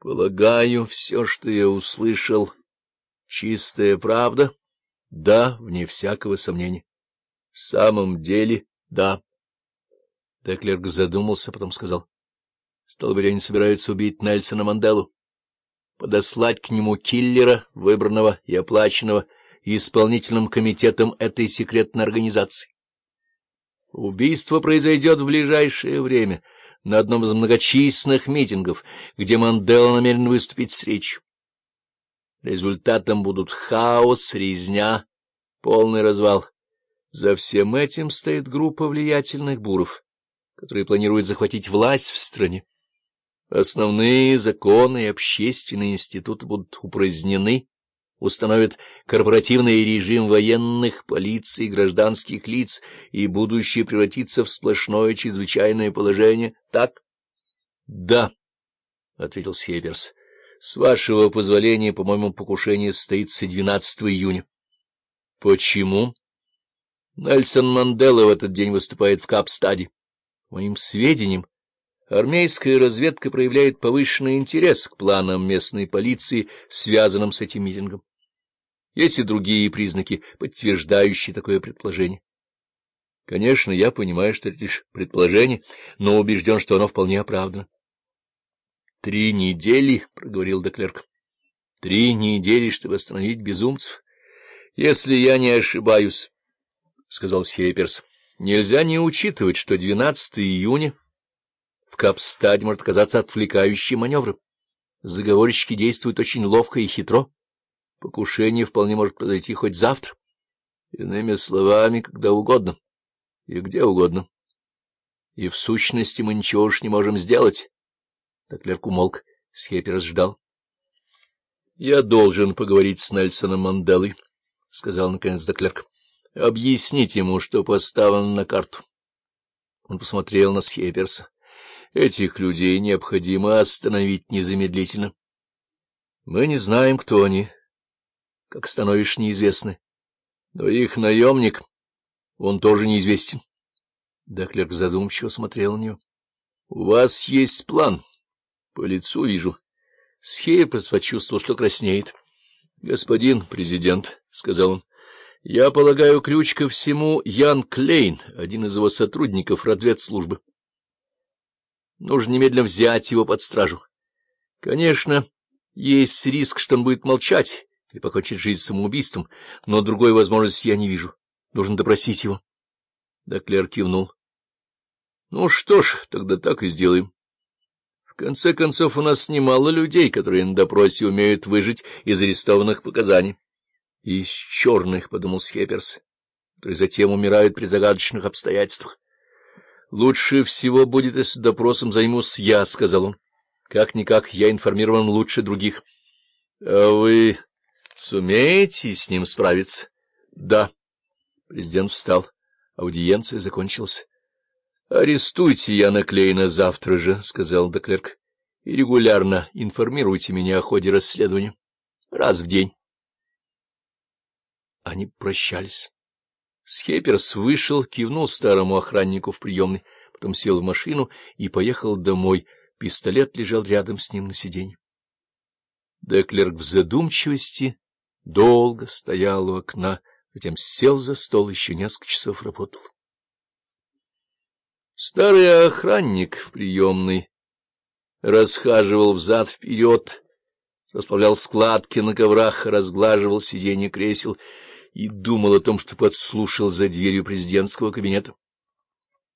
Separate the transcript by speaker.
Speaker 1: — Полагаю, все, что я услышал, чистая правда? — Да, вне всякого сомнения. — В самом деле, да. Деклерк задумался, потом сказал. — Стало быть, они собираются убить Нельсона Манделу, подослать к нему киллера, выбранного и оплаченного исполнительным комитетом этой секретной организации. Убийство произойдет в ближайшее время — на одном из многочисленных митингов, где Мандела намерен выступить с речью. Результатом будут хаос, резня, полный развал. За всем этим стоит группа влиятельных буров, которые планируют захватить власть в стране. Основные законы и общественные институты будут упразднены, установят корпоративный режим военных, полиции, гражданских лиц, и будущее превратится в сплошное чрезвычайное положение, так? — Да, — ответил Северс. — С вашего позволения, по-моему, покушение состоится 12 июня. — Почему? — Нельсон Мандела в этот день выступает в Капстаде. Моим сведениям, армейская разведка проявляет повышенный интерес к планам местной полиции, связанным с этим митингом. Есть и другие признаки, подтверждающие такое предположение. Конечно, я понимаю, что это лишь предположение, но убежден, что оно вполне оправдано. — Три недели, — проговорил Деклерк. — Три недели, чтобы остановить безумцев. — Если я не ошибаюсь, — сказал Схейперс, — нельзя не учитывать, что 12 июня в Капстаде может оказаться отвлекающим маневром. Заговорщики действуют очень ловко и хитро. Покушение вполне может произойти хоть завтра. Иными словами, когда угодно и где угодно. И в сущности мы ничего уж не можем сделать. Доклерк умолк, Схепер ждал. — Я должен поговорить с Нельсоном Манделой, — сказал наконец Доклерк. — Объяснить ему, что поставлено на карту. Он посмотрел на Схеперса. — Этих людей необходимо остановить незамедлительно. Мы не знаем, кто они, как становишь неизвестны. Но их наемник, он тоже неизвестен. Деклерк задумчиво смотрел на нее. — У вас есть план. По лицу вижу. Схейперс почувствовал, что краснеет. — Господин президент, — сказал он, — я полагаю, ключ ко всему Ян Клейн, один из его сотрудников разведслужбы. Нужно немедленно взять его под стражу. Конечно, есть риск, что он будет молчать или покончит жизнь самоубийством, но другой возможности я не вижу. Нужно допросить его. Доклер кивнул. — Ну что ж, тогда так и сделаем. В конце концов, у нас немало людей, которые на допросе умеют выжить из арестованных показаний. — Из черных, — подумал Схепперс, — которые затем умирают при загадочных обстоятельствах. — Лучше всего будет, если допросом займусь я, — сказал он. — Как-никак я информирован лучше других. — А вы Сумеете с ним справиться? — Да. Президент встал. Аудиенция закончилась. — Арестуйте Яна Клейна завтра же, — сказал Деклерк, — и регулярно информируйте меня о ходе расследования. Раз в день. Они прощались. Схеперс вышел, кивнул старому охраннику в приемной, потом сел в машину и поехал домой. Пистолет лежал рядом с ним на сиденье. Деклерк в задумчивости долго стоял у окна, затем сел за стол, еще несколько часов работал. Старый охранник в приемной расхаживал взад-вперед, расправлял складки на коврах, разглаживал сиденье кресел и думал о том, что подслушал за дверью президентского кабинета.